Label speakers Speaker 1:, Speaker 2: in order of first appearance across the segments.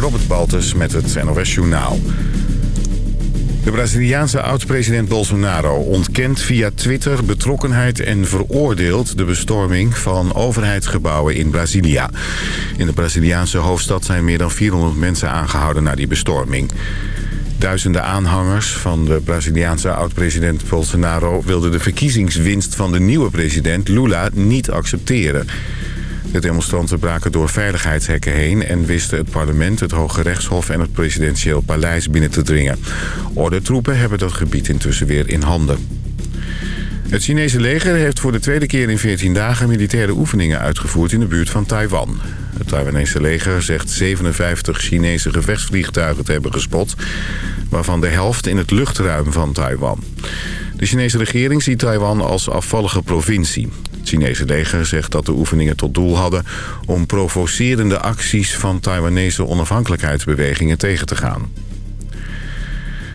Speaker 1: Robert Baltus met het NOS Journaal. De Braziliaanse oud-president Bolsonaro ontkent via Twitter betrokkenheid en veroordeelt de bestorming van overheidsgebouwen in Brazilia. In de Braziliaanse hoofdstad zijn meer dan 400 mensen aangehouden na die bestorming. Duizenden aanhangers van de Braziliaanse oud-president Bolsonaro... wilden de verkiezingswinst van de nieuwe president Lula niet accepteren. De demonstranten braken door veiligheidshekken heen... en wisten het parlement, het Hoge Rechtshof en het presidentieel paleis binnen te dringen. Ordentroepen hebben dat gebied intussen weer in handen. Het Chinese leger heeft voor de tweede keer in 14 dagen militaire oefeningen uitgevoerd in de buurt van Taiwan. Het Taiwanese leger zegt 57 Chinese gevechtsvliegtuigen te hebben gespot, waarvan de helft in het luchtruim van Taiwan. De Chinese regering ziet Taiwan als afvallige provincie. Het Chinese leger zegt dat de oefeningen tot doel hadden om provocerende acties van Taiwanese onafhankelijkheidsbewegingen tegen te gaan.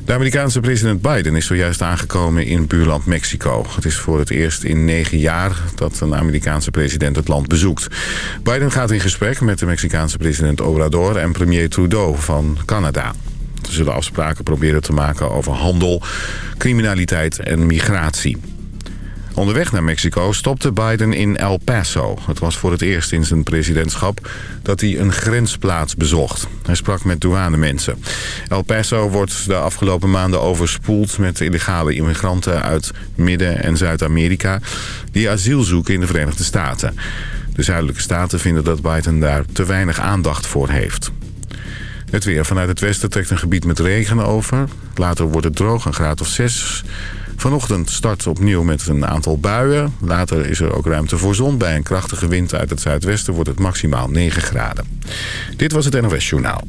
Speaker 1: De Amerikaanse president Biden is zojuist aangekomen in buurland Mexico. Het is voor het eerst in negen jaar dat een Amerikaanse president het land bezoekt. Biden gaat in gesprek met de Mexicaanse president Obrador en premier Trudeau van Canada. Ze zullen afspraken proberen te maken over handel, criminaliteit en migratie. Onderweg naar Mexico stopte Biden in El Paso. Het was voor het eerst in zijn presidentschap dat hij een grensplaats bezocht. Hij sprak met douanemensen. El Paso wordt de afgelopen maanden overspoeld met illegale immigranten uit Midden- en Zuid-Amerika... die asiel zoeken in de Verenigde Staten. De zuidelijke staten vinden dat Biden daar te weinig aandacht voor heeft. Het weer vanuit het westen trekt een gebied met regen over. Later wordt het droog, een graad of 6. Vanochtend start opnieuw met een aantal buien. Later is er ook ruimte voor zon. Bij een krachtige wind uit het zuidwesten wordt het maximaal 9 graden. Dit was het NOS Journaal.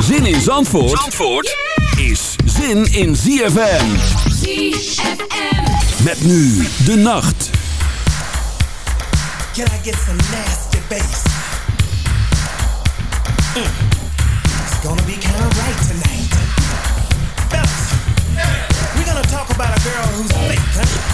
Speaker 2: Zin in Zandvoort, Zandvoort is zin in ZFM.
Speaker 3: ZFM.
Speaker 2: Met nu de nacht.
Speaker 4: Can I get some nasty bass? Mm. It's gonna be kind of right tonight. About a girl who's fake, huh?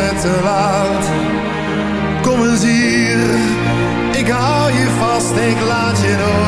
Speaker 5: Het. Kom eens hier, ik hou je vast, ik laat je nooit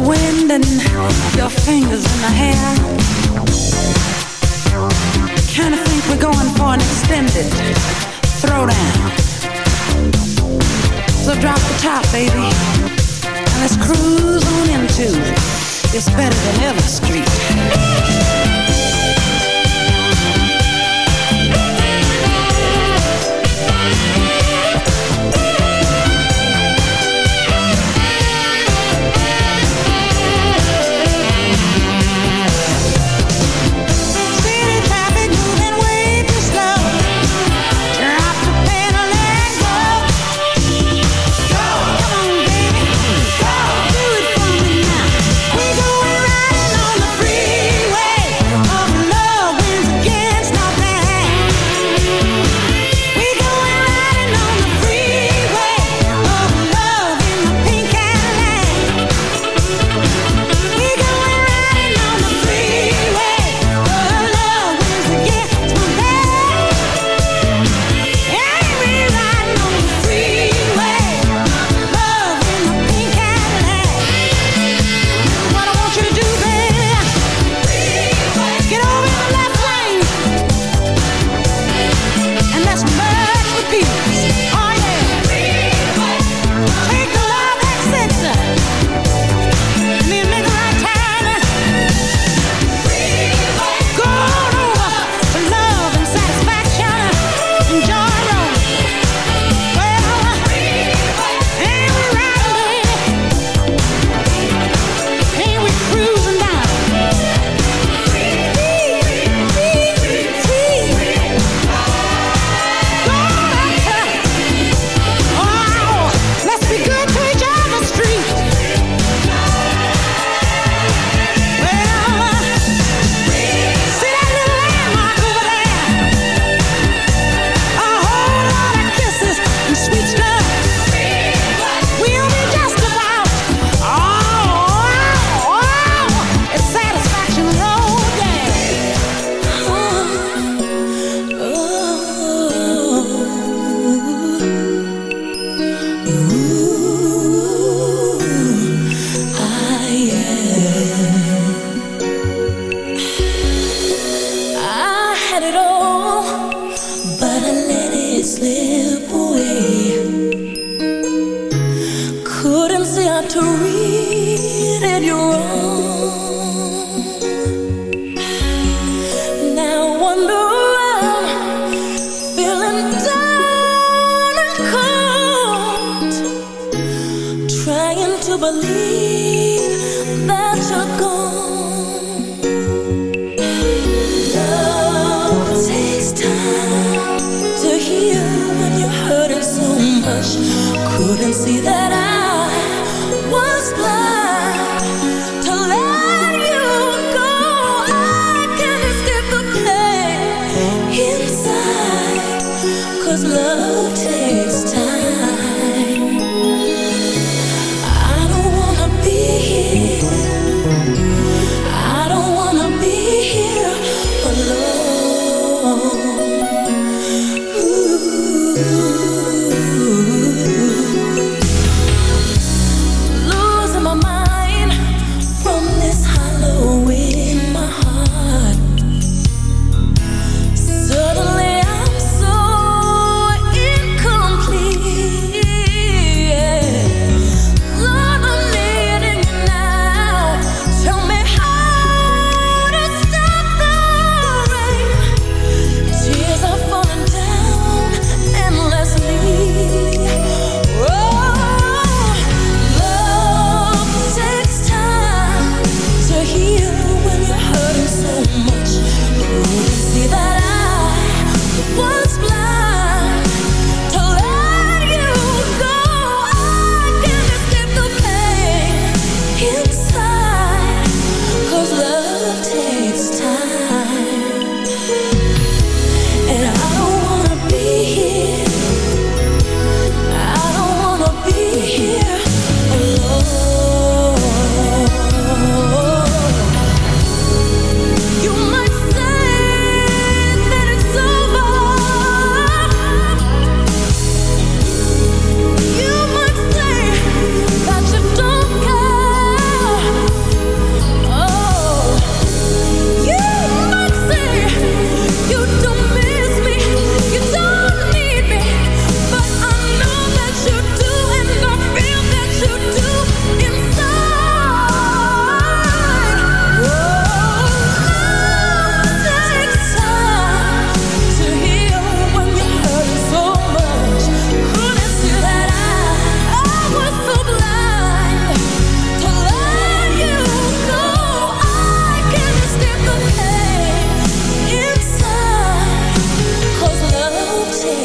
Speaker 6: wind and your fingers in the hair. Kinda think we're going for an extended throwdown. So drop the top, baby, and let's cruise on into. It's better than ever street.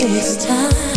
Speaker 7: this time.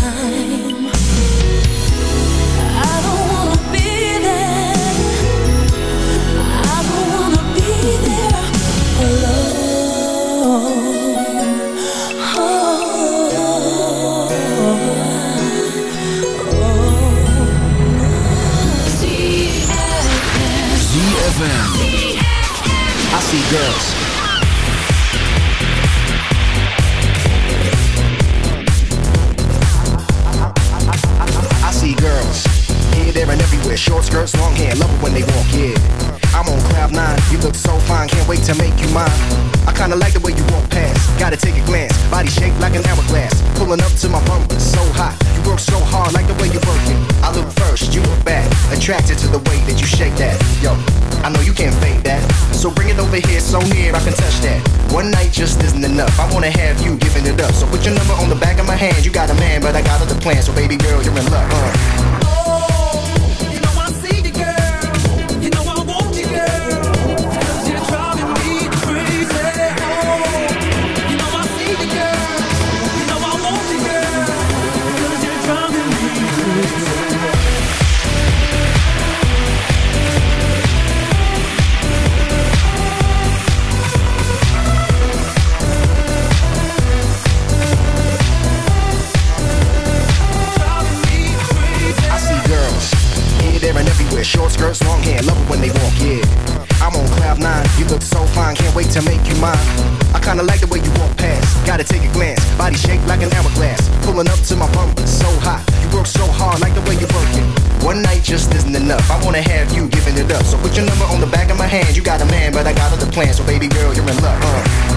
Speaker 8: your number on the back of my hand. You got a man, but I got other plans. So baby girl, you're in luck. Uh.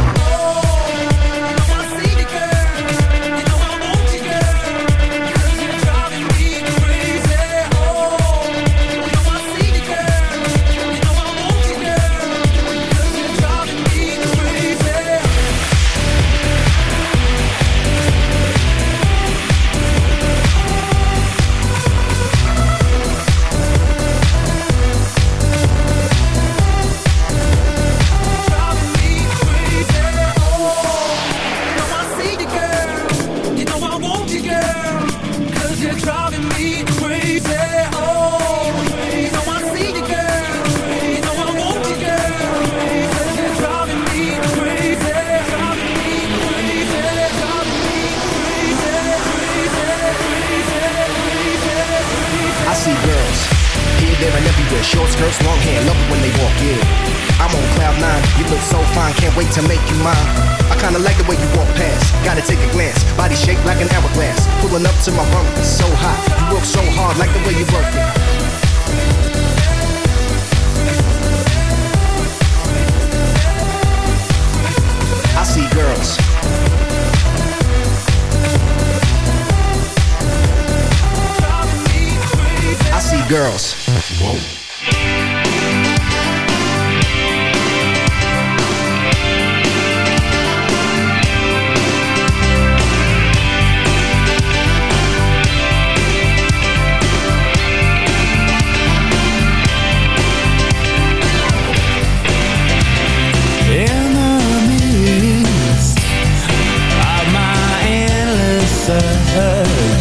Speaker 3: answer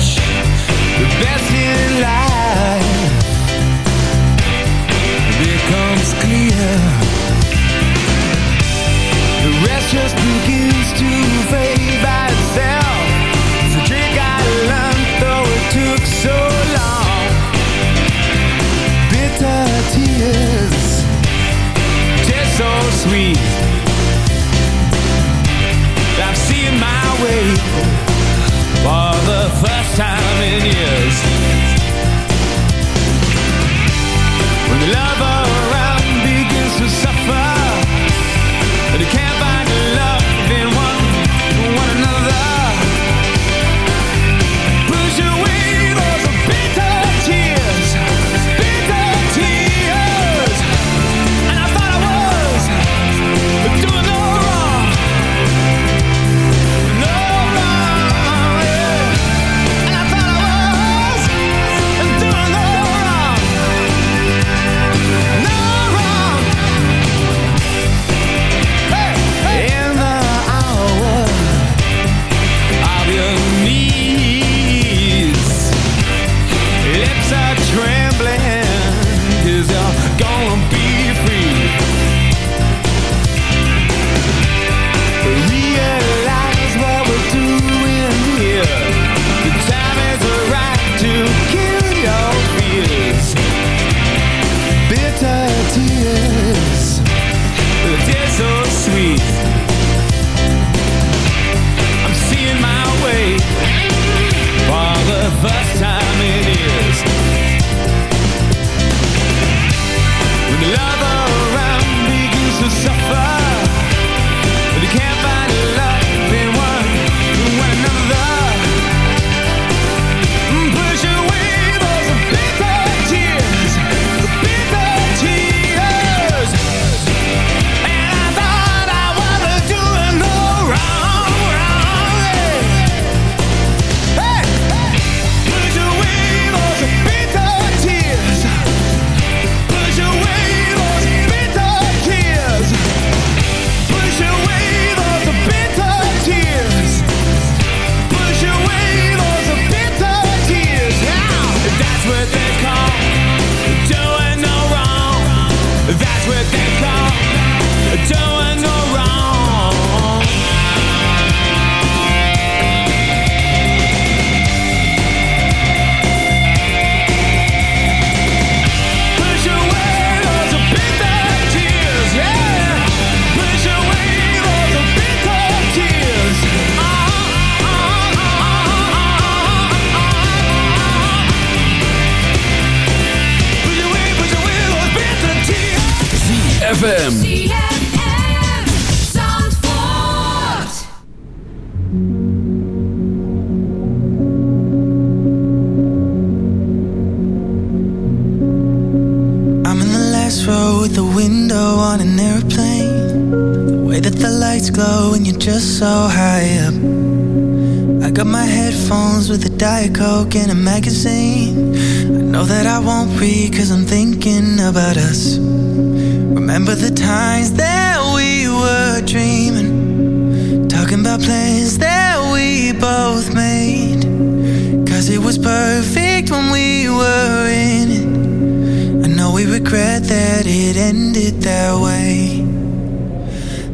Speaker 3: was
Speaker 9: perfect when we were in it. I know we regret that it ended that way.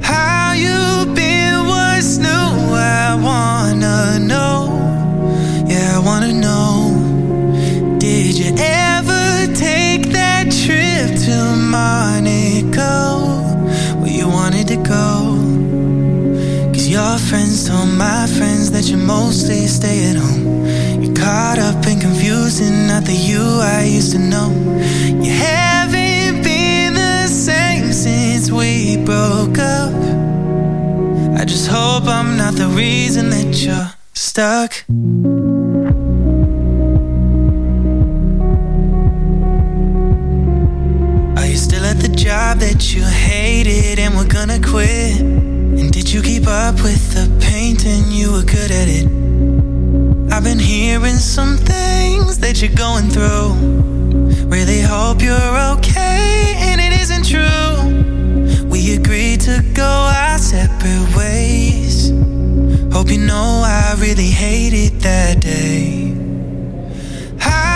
Speaker 9: How you been? What's new? I wanna know. Yeah, I wanna know. Did you ever take that trip to Monaco? Where you wanted to go? Cause your friends told my friends that you mostly stay at home. Caught up and confusing, not the you I used to know. You haven't been the same since we broke up. I just hope I'm not the reason that you're stuck. Are you still at the job that you hated and were gonna quit? And did you keep up with the painting? You were good at it. I've been hearing some things that you're going through. Really hope you're okay and it isn't true. We agreed to go our separate ways. Hope you know I really hated that day. How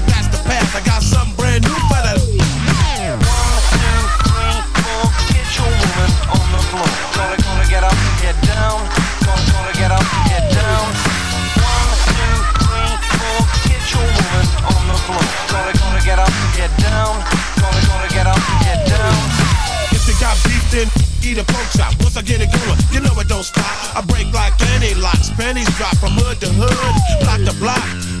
Speaker 10: but the path. I got something brand new for the. Floor.
Speaker 11: Kitchau movin' on the floor. It gonna get up, get down, they gonna get up, get down.
Speaker 10: If you got beef, then eat a pork chop. Once I get it going, you know it don't stop. I break like any locks, pennies drop from hood to hood, block to block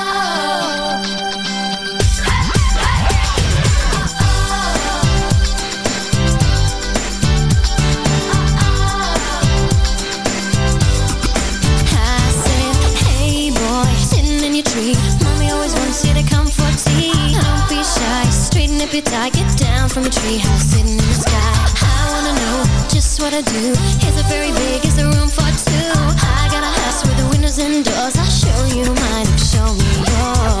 Speaker 9: stupid I
Speaker 12: get
Speaker 13: down from a treehouse sitting in the sky. I wanna know just what I do. Is it very big, is there room for two? I got a house with the windows and doors. I'll show you mine, show me yours.